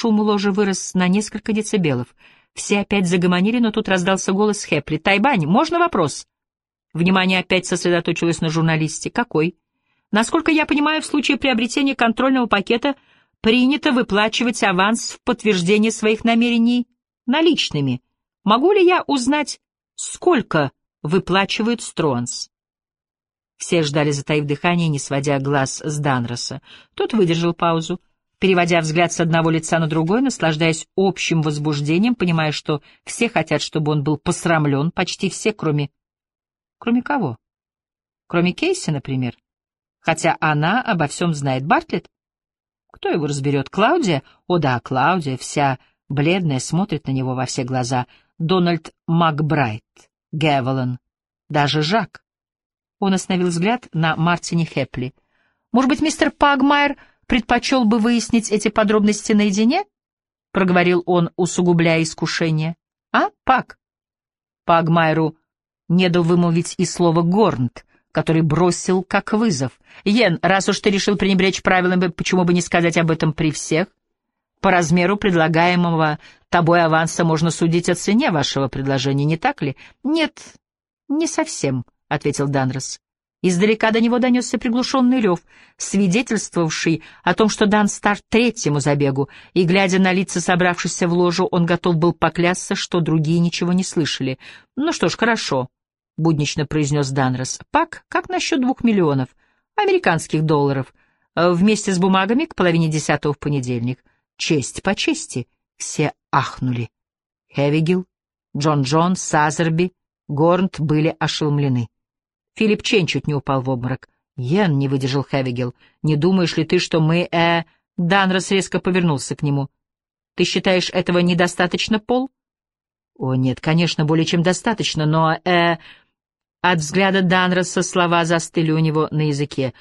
Шум у ложи вырос на несколько децибелов. Все опять загомонили, но тут раздался голос Хепли. «Тайбань, можно вопрос?» Внимание опять сосредоточилось на журналисте. «Какой?» «Насколько я понимаю, в случае приобретения контрольного пакета принято выплачивать аванс в подтверждение своих намерений наличными. Могу ли я узнать, сколько выплачивают Стронс?» Все ждали, затаив дыхание, не сводя глаз с Данроса. Тот выдержал паузу, переводя взгляд с одного лица на другое, наслаждаясь общим возбуждением, понимая, что все хотят, чтобы он был посрамлен, почти все, кроме... Кроме кого? Кроме Кейси, например. Хотя она обо всем знает. Бартлетт? Кто его разберет? Клаудия? О да, Клаудия, вся бледная, смотрит на него во все глаза. Дональд Макбрайт, Гевелон, даже Жак. Он остановил взгляд на Мартине Хепли. «Может быть, мистер Пагмайер предпочел бы выяснить эти подробности наедине?» — проговорил он, усугубляя искушение. «А, Паг?» Пагмайеру не дал вымолвить и слово «горнт», который бросил как вызов. «Йен, раз уж ты решил пренебречь правилами, почему бы не сказать об этом при всех? По размеру предлагаемого тобой аванса можно судить о цене вашего предложения, не так ли?» «Нет, не совсем», — ответил Данрос. Издалека до него донесся приглушенный рев, свидетельствовавший о том, что дан старт третьему забегу, и, глядя на лица собравшихся в ложу, он готов был поклясться, что другие ничего не слышали. «Ну что ж, хорошо», — буднично произнес Данрос. «Пак, как насчет двух миллионов? Американских долларов. Вместе с бумагами к половине десятого в понедельник. Честь по чести». Все ахнули. Хевигил, Джон Джон, Сазерби, Горнт были ошеломлены. Филипп Чен чуть не упал в обморок. «Йен», — не выдержал Хевигел, — «не думаешь ли ты, что мы, э...» Данрос резко повернулся к нему. «Ты считаешь этого недостаточно, Пол?» «О, нет, конечно, более чем достаточно, но, э...» От взгляда Данроса слова застыли у него на языке.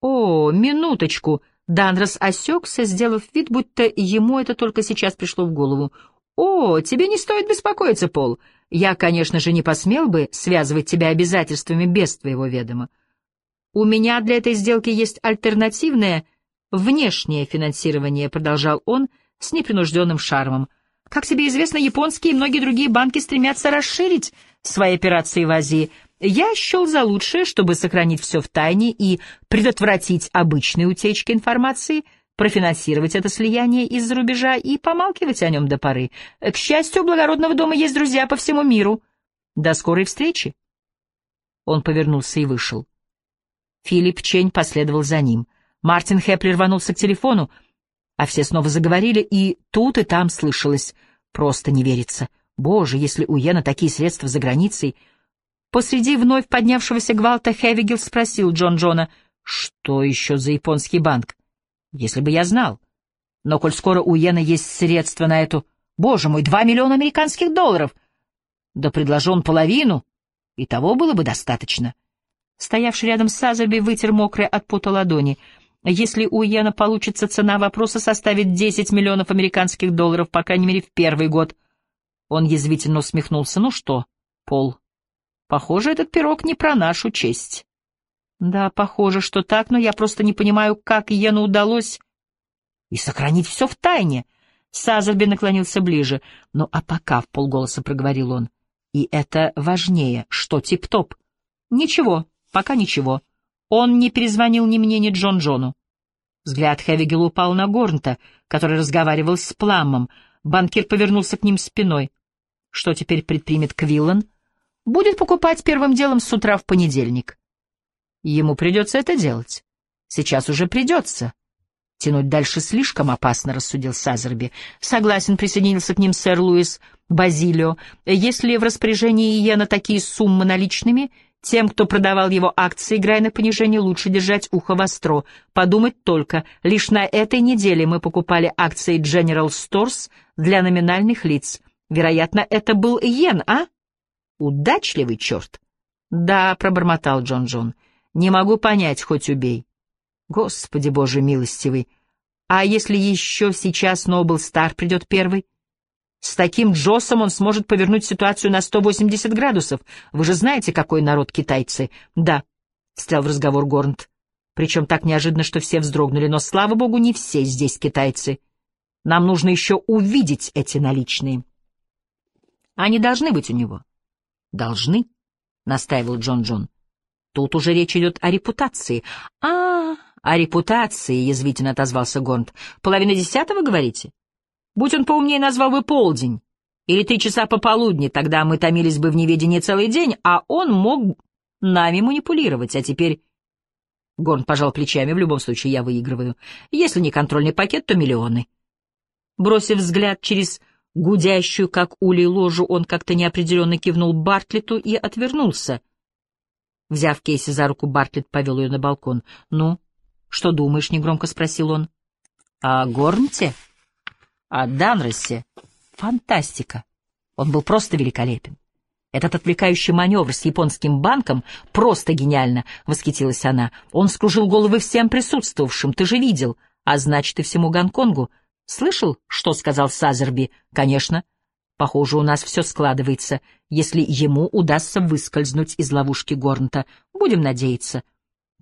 «О, минуточку!» Данрос осекся, сделав вид, будто ему это только сейчас пришло в голову. «О, тебе не стоит беспокоиться, Пол. Я, конечно же, не посмел бы связывать тебя обязательствами без твоего ведома. У меня для этой сделки есть альтернативное внешнее финансирование, продолжал он с непринужденным шармом. Как тебе известно, японские и многие другие банки стремятся расширить свои операции в Азии. Я счел за лучшее, чтобы сохранить все в тайне и предотвратить обычные утечки информации — профинансировать это слияние из-за рубежа и помалкивать о нем до поры. К счастью, у благородного дома есть друзья по всему миру. До скорой встречи. Он повернулся и вышел. Филипп Чень последовал за ним. Мартин Хеплер рванулся к телефону, а все снова заговорили, и тут и там слышалось. Просто не верится. Боже, если у Йена такие средства за границей... Посреди вновь поднявшегося гвалта Хевигел спросил Джон Джона, что еще за японский банк? Если бы я знал. Но коль скоро у Йена есть средства на эту... Боже мой, два миллиона американских долларов! Да предложу он половину, и того было бы достаточно. Стоявший рядом с Сазерби вытер мокрые от пота ладони. Если у Йена получится цена вопроса составит 10 миллионов американских долларов, по крайней мере, в первый год. Он язвительно усмехнулся. Ну что, Пол, похоже, этот пирог не про нашу честь. Да, похоже, что так, но я просто не понимаю, как Йену удалось... И сохранить все в тайне. Сазерби наклонился ближе. Ну, а пока, — в полголоса проговорил он. И это важнее. Что тип-топ? Ничего, пока ничего. Он не перезвонил ни мне, ни Джон Джону. Взгляд Хевигела упал на Горнта, который разговаривал с Пламом. Банкир повернулся к ним спиной. Что теперь предпримет Квиллан? Будет покупать первым делом с утра в понедельник. Ему придется это делать. Сейчас уже придется. Тянуть дальше слишком опасно, рассудил Сазерби. Согласен, присоединился к ним сэр Луис Базилио. Если в распоряжении Иена такие суммы наличными, тем, кто продавал его акции, играя на понижение, лучше держать ухо востро. Подумать только, лишь на этой неделе мы покупали акции General Stores для номинальных лиц. Вероятно, это был Иен, а? Удачливый черт. Да, пробормотал Джон Джон. Не могу понять, хоть убей. Господи боже милостивый. А если еще сейчас Нобл Стар придет первый? С таким Джосом он сможет повернуть ситуацию на 180 градусов. Вы же знаете, какой народ китайцы. Да, — встрял в разговор Горнт. Причем так неожиданно, что все вздрогнули, но, слава богу, не все здесь китайцы. Нам нужно еще увидеть эти наличные. Они должны быть у него. Должны, настаивал Джон Джон. Тут уже речь идет о репутации. А, о репутации, язвительно отозвался Гонт. Половина десятого, говорите? Будь он поумнее, назвал бы полдень. Или три часа пополудни, тогда мы томились бы в неведении целый день, а он мог нами манипулировать, а теперь... Горн пожал плечами, в любом случае я выигрываю. Если не контрольный пакет, то миллионы. Бросив взгляд через гудящую, как улей, ложу, он как-то неопределенно кивнул Бартлету и отвернулся. Взяв Кейси за руку, Бартлет повел ее на балкон. «Ну, что думаешь?» — негромко спросил он. «О Горнте?» «О Данросе?» Фантастика! Он был просто великолепен. Этот отвлекающий маневр с японским банком просто гениально, — восхитилась она. Он скружил головы всем присутствовавшим, ты же видел, а значит и всему Гонконгу. Слышал, что сказал Сазерби? Конечно. Похоже, у нас все складывается, если ему удастся выскользнуть из ловушки Горнта. Будем надеяться.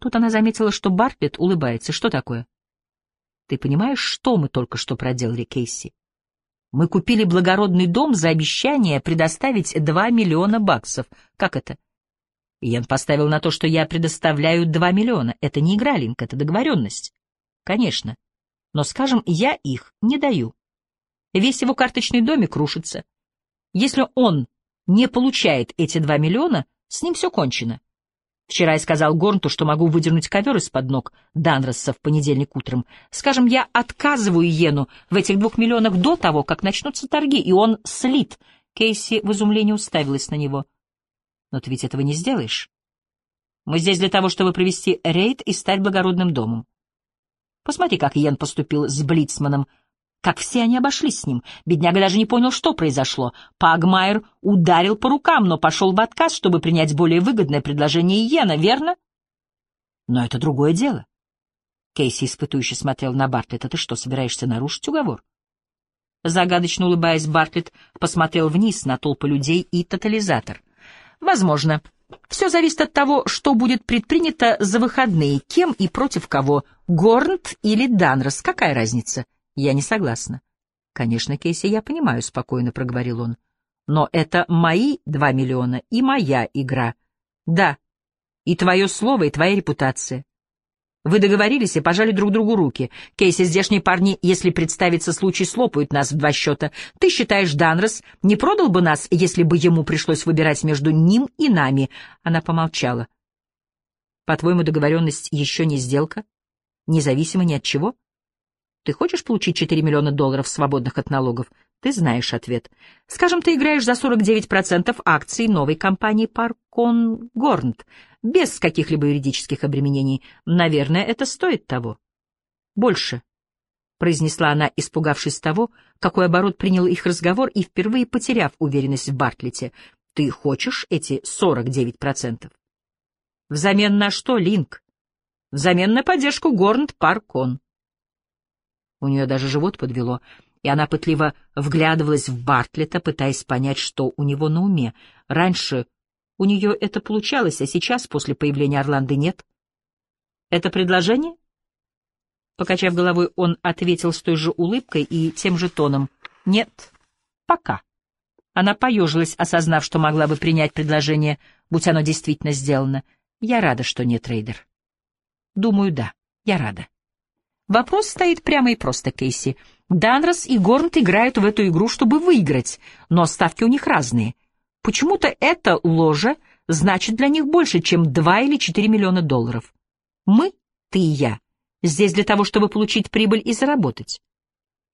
Тут она заметила, что Бартлетт улыбается. Что такое? Ты понимаешь, что мы только что проделали, Кейси? Мы купили благородный дом за обещание предоставить два миллиона баксов. Как это? Иен поставил на то, что я предоставляю два миллиона. Это не игра, Линк, это договоренность. Конечно. Но, скажем, я их не даю. Весь его карточный домик рушится. Если он не получает эти два миллиона, с ним все кончено. Вчера я сказал Горнту, что могу выдернуть ковер из-под ног Данросса в понедельник утром. Скажем, я отказываю Йену в этих двух миллионах до того, как начнутся торги, и он слит. Кейси в изумлении уставилась на него. Но ты ведь этого не сделаешь. Мы здесь для того, чтобы провести рейд и стать благородным домом. Посмотри, как Йен поступил с Блицманом как все они обошлись с ним. Бедняга даже не понял, что произошло. Пагмайер ударил по рукам, но пошел в отказ, чтобы принять более выгодное предложение Иена, верно? Но это другое дело. Кейси испытующе смотрел на Бартлетта. Ты что, собираешься нарушить уговор? Загадочно улыбаясь, Бартлетт посмотрел вниз на толпы людей и тотализатор. Возможно. Все зависит от того, что будет предпринято за выходные, кем и против кого, Горнт или Данрос, какая разница? Я не согласна. Конечно, Кейси, я понимаю, спокойно проговорил он. Но это мои два миллиона и моя игра. Да, и твое слово, и твоя репутация. Вы договорились и пожали друг другу руки. Кейси, здешние парни, если представится случай, слопают нас в два счета. Ты считаешь, Данрос не продал бы нас, если бы ему пришлось выбирать между ним и нами? Она помолчала. По-твоему, договоренность еще не сделка? Независимо ни от чего? Ты хочешь получить 4 миллиона долларов, свободных от налогов? Ты знаешь ответ. Скажем, ты играешь за 49% акций новой компании Паркон Горнт, без каких-либо юридических обременений. Наверное, это стоит того. Больше, — произнесла она, испугавшись того, какой оборот принял их разговор и впервые потеряв уверенность в Бартлете. Ты хочешь эти 49%? Взамен на что, Линк? Взамен на поддержку Горнт Паркон. У нее даже живот подвело, и она пытливо вглядывалась в Бартлета, пытаясь понять, что у него на уме. Раньше у нее это получалось, а сейчас, после появления Орланды, нет. «Это предложение?» Покачав головой, он ответил с той же улыбкой и тем же тоном. «Нет, пока». Она поежилась, осознав, что могла бы принять предложение, будь оно действительно сделано. «Я рада, что нет, Рейдер». «Думаю, да, я рада». Вопрос стоит прямо и просто, Кейси. Данрос и Горнт играют в эту игру, чтобы выиграть, но ставки у них разные. Почему-то эта ложа значит для них больше, чем 2 или 4 миллиона долларов. Мы, ты и я, здесь для того, чтобы получить прибыль и заработать.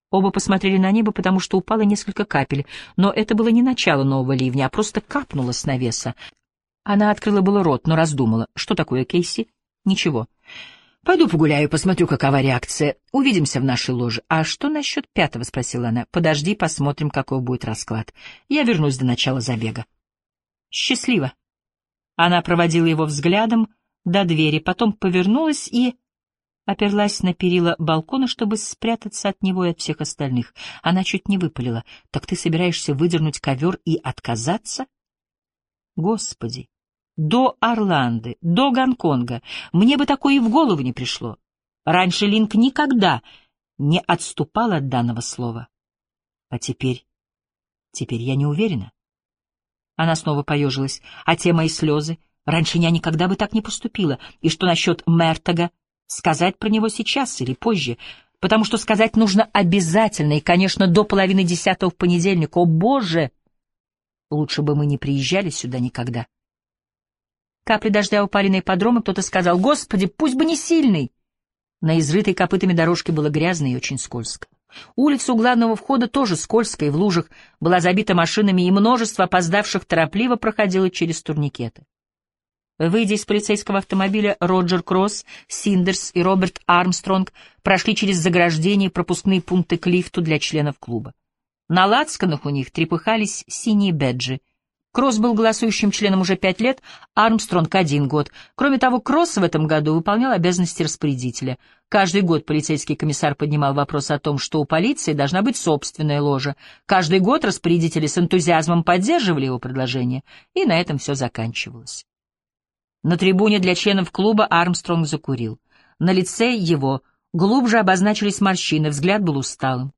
Оба посмотрели на небо, потому что упало несколько капель, но это было не начало нового ливня, а просто капнуло с навеса. Она открыла было рот, но раздумала. Что такое, Кейси? Ничего. Пойду погуляю, посмотрю, какова реакция. Увидимся в нашей ложе. А что насчет пятого? — спросила она. Подожди, посмотрим, какой будет расклад. Я вернусь до начала забега. Счастливо. Она проводила его взглядом до двери, потом повернулась и оперлась на перила балкона, чтобы спрятаться от него и от всех остальных. Она чуть не выпалила. «Так ты собираешься выдернуть ковер и отказаться?» «Господи! До Орланды, до Гонконга. Мне бы такое и в голову не пришло. Раньше Линк никогда не отступал от данного слова. А теперь... Теперь я не уверена. Она снова поежилась. А те мои слезы? Раньше я никогда бы так не поступила. И что насчет Мертога? Сказать про него сейчас или позже? Потому что сказать нужно обязательно, и, конечно, до половины десятого в понедельник. О, Боже! Лучше бы мы не приезжали сюда никогда. Капли дождя упали на ипподром, и кто-то сказал, «Господи, пусть бы не сильный!» На изрытой копытами дорожке было грязно и очень скользко. Улица у главного входа тоже скользкая в лужах, была забита машинами, и множество опоздавших торопливо проходило через турникеты. Выйдя из полицейского автомобиля, Роджер Кросс, Синдерс и Роберт Армстронг прошли через заграждение пропускные пункты к лифту для членов клуба. На лацканах у них трепыхались синие беджи — Кросс был голосующим членом уже пять лет, Армстронг — один год. Кроме того, Кросс в этом году выполнял обязанности распорядителя. Каждый год полицейский комиссар поднимал вопрос о том, что у полиции должна быть собственная ложа. Каждый год распорядители с энтузиазмом поддерживали его предложение, и на этом все заканчивалось. На трибуне для членов клуба Армстронг закурил. На лице его глубже обозначились морщины, взгляд был усталым.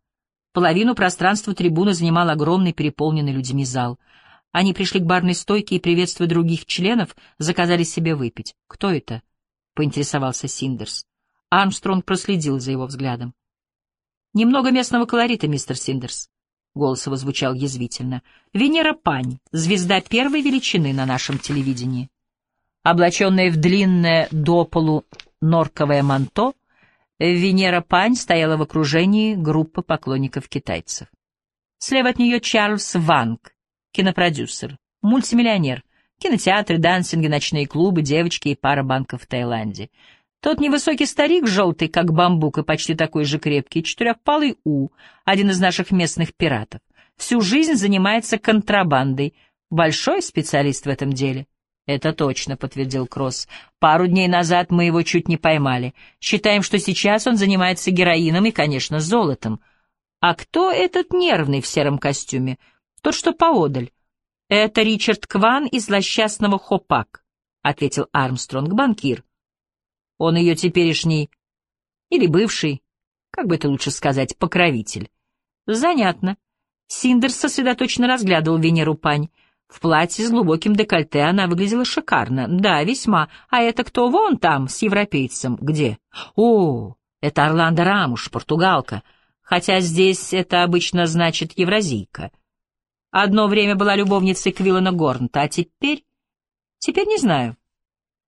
Половину пространства трибуны занимал огромный переполненный людьми зал — они пришли к барной стойке и, приветствуя других членов, заказали себе выпить. «Кто это?» — поинтересовался Синдерс. Армстронг проследил за его взглядом. «Немного местного колорита, мистер Синдерс», — голос его звучал язвительно. «Венера Пань, звезда первой величины на нашем телевидении». Облаченная в длинное до полу норковое манто, Венера Пань стояла в окружении группы поклонников китайцев. Слева от нее Чарльз Ванг, кинопродюсер, мультимиллионер, кинотеатры, дансинги, ночные клубы, девочки и пара банков в Таиланде. Тот невысокий старик, желтый, как бамбук, и почти такой же крепкий, четырехпалый У, один из наших местных пиратов. Всю жизнь занимается контрабандой. Большой специалист в этом деле. «Это точно», — подтвердил Кросс. «Пару дней назад мы его чуть не поймали. Считаем, что сейчас он занимается героином и, конечно, золотом. А кто этот нервный в сером костюме? Тот, что поодаль. Это Ричард Кван из злосчастного Хопак, — ответил Армстронг, банкир. Он ее теперешний или бывший, как бы это лучше сказать, покровитель. Занятно. Синдерс сосредоточенно разглядывал Венеру Пань. В платье с глубоким декольте она выглядела шикарно. Да, весьма. А это кто вон там, с европейцем? Где? О, это Орландо Рамуш, португалка. Хотя здесь это обычно значит евразийка. Одно время была любовницей Квиллана Горнта, а теперь... Теперь не знаю.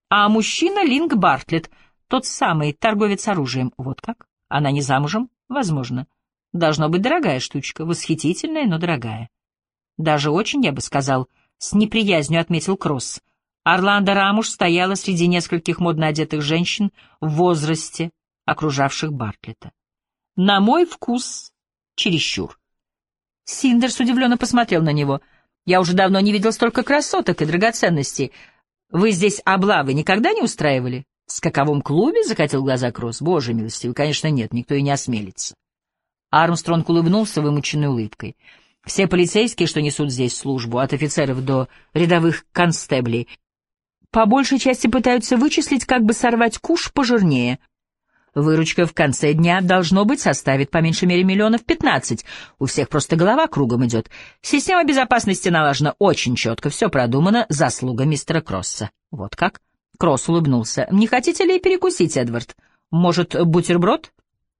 А мужчина Линк Бартлетт, тот самый торговец оружием. Вот как? Она не замужем? Возможно. Должно быть дорогая штучка, восхитительная, но дорогая. Даже очень, я бы сказал, с неприязнью отметил Кросс. Орландо Рамуш стояла среди нескольких модно одетых женщин в возрасте, окружавших Бартлета. На мой вкус, чересчур. Синдерс удивленно посмотрел на него. «Я уже давно не видел столько красоток и драгоценностей. Вы здесь облавы никогда не устраивали?» «В скаковом клубе?» — закатил глаза Кросс. «Боже милостивый, конечно, нет, никто и не осмелится». Армстронг улыбнулся вымученной улыбкой. «Все полицейские, что несут здесь службу, от офицеров до рядовых констеблей, по большей части пытаются вычислить, как бы сорвать куш пожирнее». Выручка в конце дня, должно быть, составит по меньшей мере миллионов пятнадцать. У всех просто голова кругом идет. Система безопасности налажена очень четко, все продумано, заслуга мистера Кросса. Вот как? Кросс улыбнулся. Не хотите ли перекусить, Эдвард? Может, бутерброд?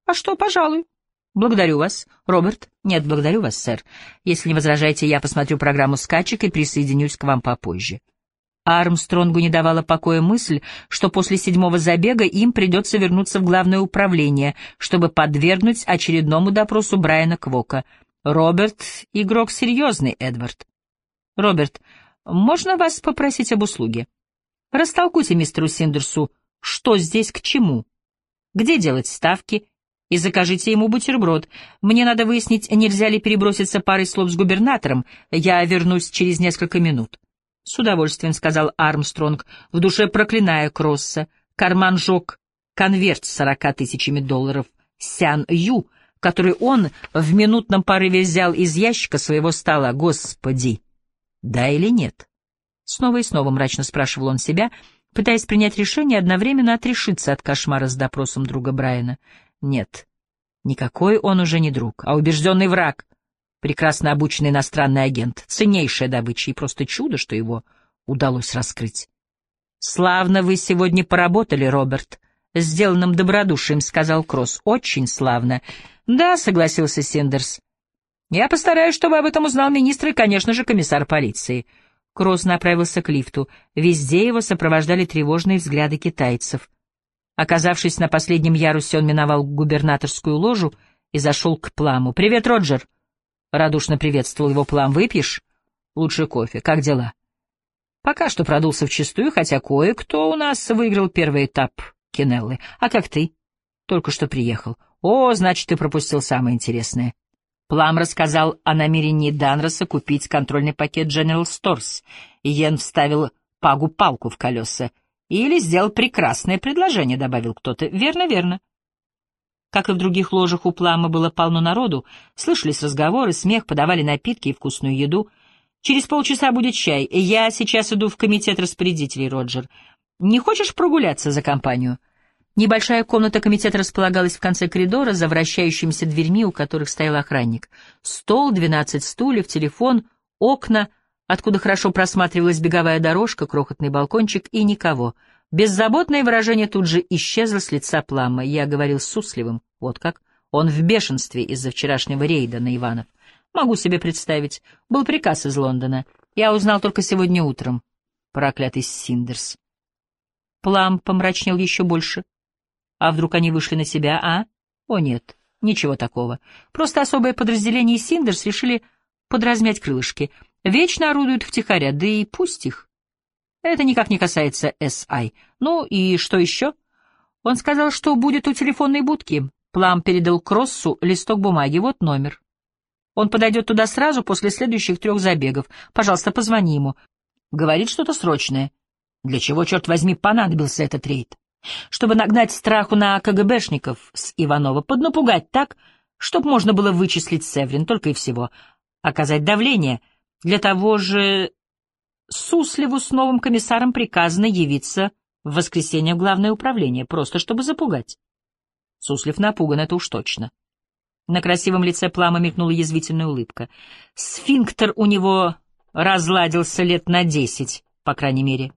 А что, пожалуй. Благодарю вас. Роберт? Нет, благодарю вас, сэр. Если не возражаете, я посмотрю программу скачек и присоединюсь к вам попозже. Армстронгу не давала покоя мысль, что после седьмого забега им придется вернуться в главное управление, чтобы подвергнуть очередному допросу Брайана Квока. «Роберт — игрок серьезный, Эдвард». «Роберт, можно вас попросить об услуге? Растолкуйте мистеру Синдерсу, что здесь к чему, где делать ставки, и закажите ему бутерброд. Мне надо выяснить, нельзя ли переброситься парой слов с губернатором. Я вернусь через несколько минут». «С удовольствием», — сказал Армстронг, в душе проклиная Кросса. Карман жег конверт с сорока тысячами долларов Сян Ю, который он в минутном порыве взял из ящика своего стола. Господи! Да или нет? Снова и снова мрачно спрашивал он себя, пытаясь принять решение одновременно отрешиться от кошмара с допросом друга Брайана. Нет, Никакой он уже не друг, а убежденный враг, прекрасно обученный иностранный агент, ценнейшая добыча и просто чудо, что его удалось раскрыть. «Славно вы сегодня поработали, Роберт», — сделанным добродушием сказал Кросс. «Очень славно». «Да», — согласился Синдерс. «Я постараюсь, чтобы об этом узнал министр и, конечно же, комиссар полиции». Кросс направился к лифту. Везде его сопровождали тревожные взгляды китайцев. Оказавшись на последнем ярусе, он миновал губернаторскую ложу и зашел к Пламу. «Привет, Роджер!» — радушно приветствовал его Плам. «Выпьешь?» «Лучше кофе. Как дела?» «Пока что продулся вчистую, хотя кое-кто у нас выиграл первый этап Кинеллы. А как ты?» «Только что приехал. О, значит, ты пропустил самое интересное». Плам рассказал о намерении Данроса купить контрольный пакет General Stores, Йен вставил пагу палку в колеса. Или сделал прекрасное предложение, добавил кто-то. Верно, верно. Как и в других ложах у Плама было полно народу, слышались разговоры, смех, подавали напитки и вкусную еду. Через полчаса будет чай. Я сейчас иду в комитет распорядителей, Роджер. Не хочешь прогуляться за компанию? Небольшая комната комитета располагалась в конце коридора за вращающимися дверьми, у которых стоял охранник. Стол, двенадцать стульев, телефон, окна — откуда хорошо просматривалась беговая дорожка, крохотный балкончик и никого. Беззаботное выражение тут же исчезло с лица Плама. Я говорил с Сусливым. Вот как. Он в бешенстве из-за вчерашнего рейда на Иванов. Могу себе представить. Был приказ из Лондона. Я узнал только сегодня утром. Проклятый Синдерс. Плам помрачнел еще больше. А вдруг они вышли на себя, а? О, нет, ничего такого. Просто особое подразделение Синдерс решили подразмять крылышки. Вечно орудуют втихаря, да и пусть их. Это никак не касается С.I. Ну и что еще? Он сказал, что будет у телефонной будки. Плам передал Кроссу листок бумаги, вот номер. Он подойдет туда сразу после следующих трех забегов. Пожалуйста, позвони ему. Говорит что-то срочное. Для чего, черт возьми, понадобился этот рейд? Чтобы нагнать страху на КГБшников с Иванова, поднапугать так, чтобы можно было вычислить Севрин, только и всего. Оказать давление — для того же Суслеву с новым комиссаром приказано явиться в воскресенье в главное управление, просто чтобы запугать. Суслев напуган, это уж точно. На красивом лице Плама мелькнула язвительная улыбка. Сфинктер у него разладился лет на десять, по крайней мере.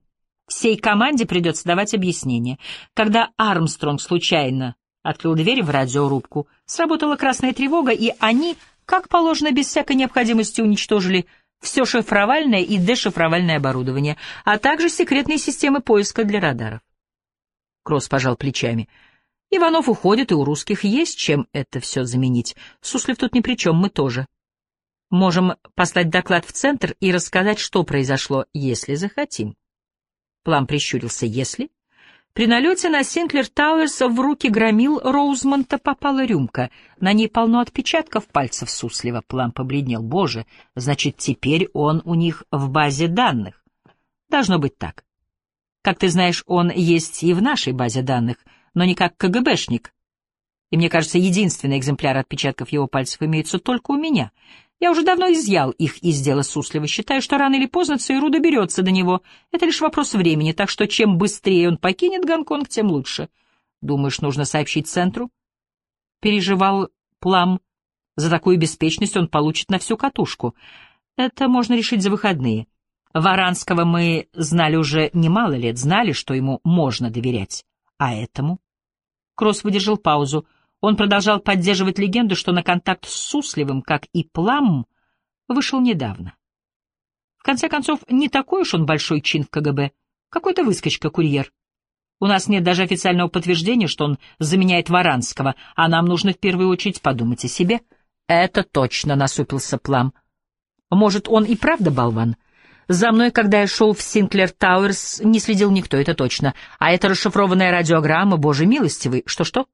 Всей команде придется давать объяснение. Когда Армстронг случайно открыл дверь в радиорубку, сработала красная тревога, и они, как положено, без всякой необходимости уничтожили все шифровальное и дешифровальное оборудование, а также секретные системы поиска для радаров. Кросс пожал плечами. Иванов уходит, и у русских есть чем это все заменить. Суслив тут ни при чем, мы тоже. Можем послать доклад в центр и рассказать, что произошло, если захотим. План прищурился. Если? При налете на Синклер Тауэрс в руки громил Роузмонта попала рюмка. На ней полно отпечатков пальцев Суслива. План побледнел. Боже, значит, теперь он у них в базе данных. Должно быть так. Как ты знаешь, он есть и в нашей базе данных, но не как КГБшник. И мне кажется, единственный экземпляр отпечатков его пальцев имеется только у меня. Я уже давно изъял их из дела Суслива, считаю, что рано или поздно ЦРУ доберется до него. Это лишь вопрос времени, так что чем быстрее он покинет Гонконг, тем лучше. Думаешь, нужно сообщить центру? Переживал Плам. За такую беспечность он получит на всю катушку. Это можно решить за выходные. Варанского мы знали уже немало лет, знали, что ему можно доверять. А этому? Кросс выдержал паузу. Он продолжал поддерживать легенду, что на контакт с Сусливым, как и Плам, вышел недавно. В конце концов, не такой уж он большой чин в КГБ, какой-то выскочка-курьер. У нас нет даже официального подтверждения, что он заменяет Варанского, а нам нужно в первую очередь подумать о себе. Это точно, — насупился Плам. Может, он и правда болван? За мной, когда я шел в Синклер Тауэрс, не следил никто, это точно. А это расшифрованная радиограмма, боже милостивый. Что-что?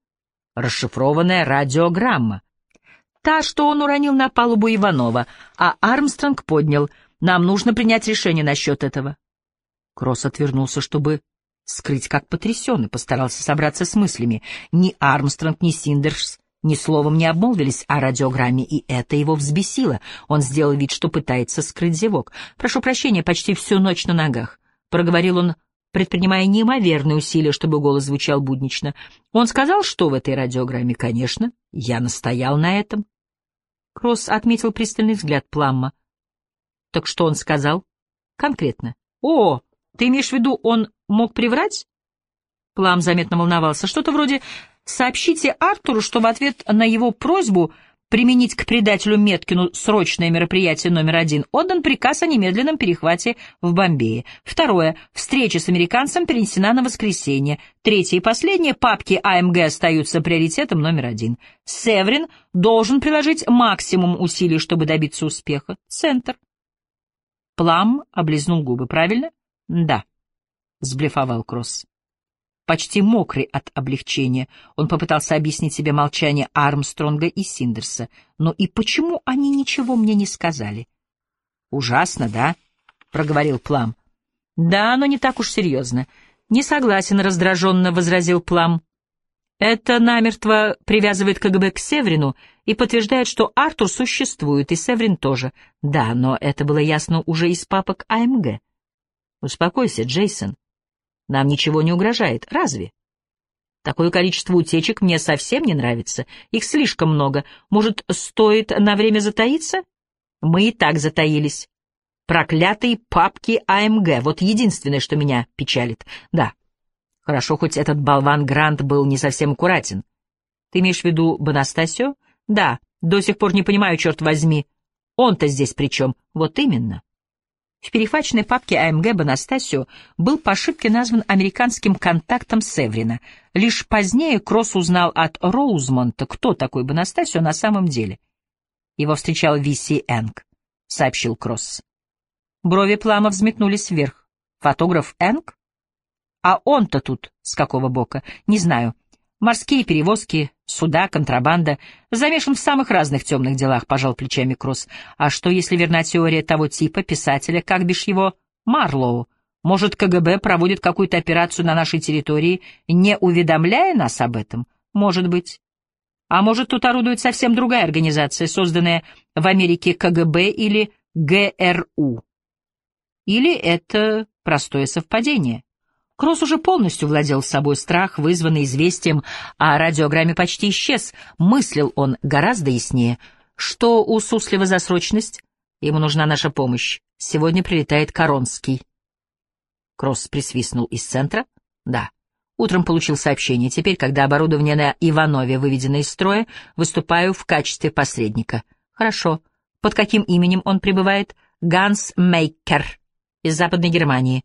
Расшифрованная радиограмма. Та, что он уронил на палубу Иванова, а Армстронг поднял. Нам нужно принять решение насчет этого. Кросс отвернулся, чтобы скрыть как потрясенный, постарался собраться с мыслями. Ни Армстронг, ни Синдерс ни словом не обмолвились о радиограмме, и это его взбесило. Он сделал вид, что пытается скрыть зевок. «Прошу прощения, почти всю ночь на ногах», — проговорил он предпринимая неимоверные усилия, чтобы голос звучал буднично. Он сказал, что в этой радиограмме, конечно. Я настоял на этом. Кросс отметил пристальный взгляд Пламма. Так что он сказал? Конкретно. О, ты имеешь в виду, он мог приврать? Плам заметно волновался. Что-то вроде «Сообщите Артуру, что в ответ на его просьбу применить к предателю Меткину срочное мероприятие номер один, отдан приказ о немедленном перехвате в Бомбее. Второе. Встреча с американцем перенесена на воскресенье. Третье и последнее. Папки АМГ остаются приоритетом номер один. Севрин должен приложить максимум усилий, чтобы добиться успеха. Центр. Плам облизнул губы. Правильно? Да. Сблефовал Кросс почти мокрый от облегчения. Он попытался объяснить себе молчание Армстронга и Синдерса. Но и почему они ничего мне не сказали? «Ужасно, да?» — проговорил Плам. «Да, но не так уж серьезно. Не согласен», — раздраженно возразил Плам. «Это намертво привязывает КГБ к Севрину и подтверждает, что Артур существует, и Севрин тоже. Да, но это было ясно уже из папок АМГ». «Успокойся, Джейсон», нам ничего не угрожает, разве? Такое количество утечек мне совсем не нравится. Их слишком много. Может, стоит на время затаиться? Мы и так затаились. Проклятые папки АМГ. Вот единственное, что меня печалит. Да. Хорошо, хоть этот болван Грант был не совсем аккуратен. Ты имеешь в виду Бонастасио? Да. До сих пор не понимаю, черт возьми. Он-то здесь при чем? Вот именно. В перехваченной папке АМГ Бонастасио был по ошибке назван американским контактом Севрина. Лишь позднее Кросс узнал от Роузмонта, кто такой Бонастасио на самом деле. Его встречал Виси Энг, сообщил Кросс. Брови Плама взметнулись вверх. Фотограф Энг? А он-то тут с какого бока? Не знаю. Морские перевозки, суда, контрабанда. Замешан в самых разных темных делах, пожал плечами Кросс. А что, если верна теория того типа, писателя, как бишь его, Марлоу? Может, КГБ проводит какую-то операцию на нашей территории, не уведомляя нас об этом? Может быть. А может, тут орудует совсем другая организация, созданная в Америке КГБ или ГРУ? Или это простое совпадение? Кросс уже полностью владел собой, страх, вызванный известием о радиограмме, почти исчез. Мыслил он гораздо яснее. Что у Суслива за срочность? Ему нужна наша помощь. Сегодня прилетает Коронский. Кросс присвистнул из центра. Да. Утром получил сообщение. Теперь, когда оборудование на Иванове выведено из строя, выступаю в качестве посредника. Хорошо. Под каким именем он прибывает? Ганс Мейкер из Западной Германии.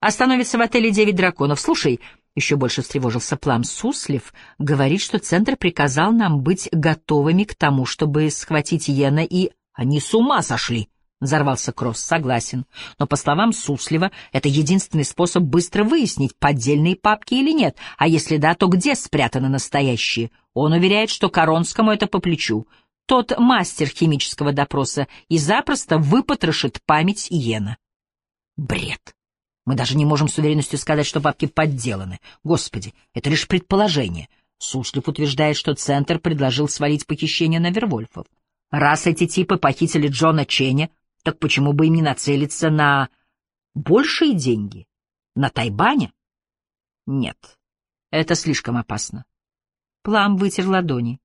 Остановится в отеле «Девять драконов». Слушай, еще больше встревожился Плам Суслив, говорит, что Центр приказал нам быть готовыми к тому, чтобы схватить Йена и... Они с ума сошли! — взорвался Кросс. Согласен. Но, по словам Суслива, это единственный способ быстро выяснить, поддельные папки или нет, а если да, то где спрятаны настоящие. Он уверяет, что Коронскому это по плечу. Тот мастер химического допроса и запросто выпотрошит память Иена. Бред. Мы даже не можем с уверенностью сказать, что папки подделаны. Господи, это лишь предположение. Суслив утверждает, что Центр предложил свалить похищение на Вервольфов. Раз эти типы похитили Джона Ченя, так почему бы им не нацелиться на большие деньги? На Тайбане? Нет, это слишком опасно. Плам вытер ладони.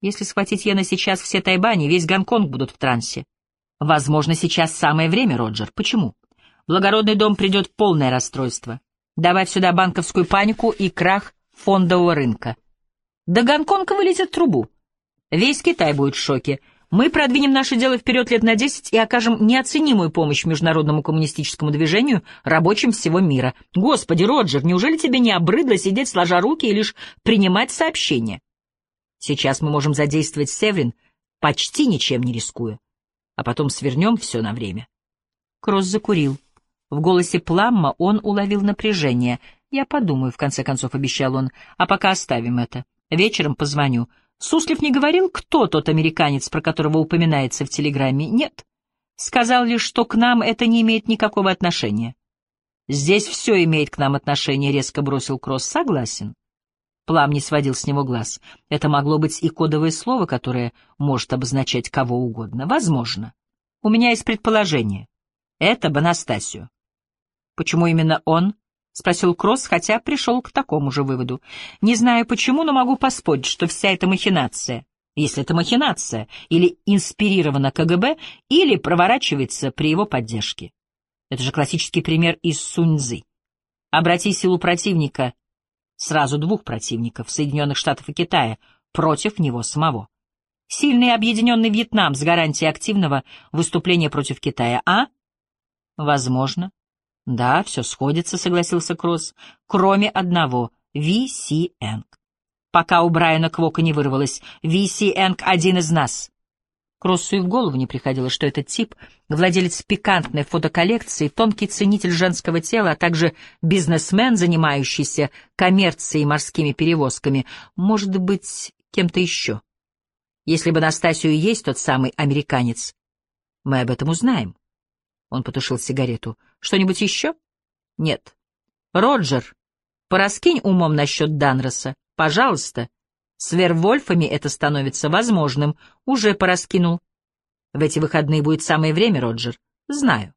Если схватить Йена сейчас, все Тайбани, весь Гонконг будут в трансе. Возможно, сейчас самое время, Роджер. Почему? Благородный дом придет полное расстройство. Давай сюда банковскую панику и крах фондового рынка. Да Гонконг вылетит в трубу. Весь Китай будет в шоке. Мы продвинем наше дело вперед лет на десять и окажем неоценимую помощь международному коммунистическому движению, рабочим всего мира. Господи, Роджер, неужели тебе не обрыдло сидеть сложа руки и лишь принимать сообщения? Сейчас мы можем задействовать Севрин, почти ничем не рискуя, а потом свернем все на время. Кросс закурил. В голосе Пламма он уловил напряжение. «Я подумаю», — в конце концов обещал он, — «а пока оставим это. Вечером позвоню». Суслив не говорил, кто тот американец, про которого упоминается в телеграмме? Нет. Сказал лишь, что к нам это не имеет никакого отношения. «Здесь все имеет к нам отношение», — резко бросил Кросс. «Согласен». Плам не сводил с него глаз. Это могло быть и кодовое слово, которое может обозначать кого угодно. Возможно. У меня есть предположение. Это Бонастасио. Почему именно он? — спросил Кросс, хотя пришел к такому же выводу. «Не знаю почему, но могу поспорить, что вся эта махинация, если это махинация, или инспирирована КГБ, или проворачивается при его поддержке. Это же классический пример из Суньцзы. Обрати силу противника, сразу двух противников, Соединенных Штатов и Китая, против него самого. Сильный объединенный Вьетнам с гарантией активного выступления против Китая, а? Возможно. Да, все сходится, согласился Кросс, кроме одного — Энг. Пока у Брайана Квока не вырвалось «Ви Си Энг — один из нас». Кроссу и в голову не приходило, что этот тип — владелец пикантной фотоколлекции, тонкий ценитель женского тела, а также бизнесмен, занимающийся коммерцией и морскими перевозками, может быть, кем-то еще. Если бы Настасию есть тот самый американец, мы об этом узнаем. Он потушил сигарету. Что-нибудь еще? Нет. Роджер, пораскинь умом насчет Данроса. Пожалуйста. С Вервольфами это становится возможным. Уже пораскинул. В эти выходные будет самое время, Роджер. Знаю.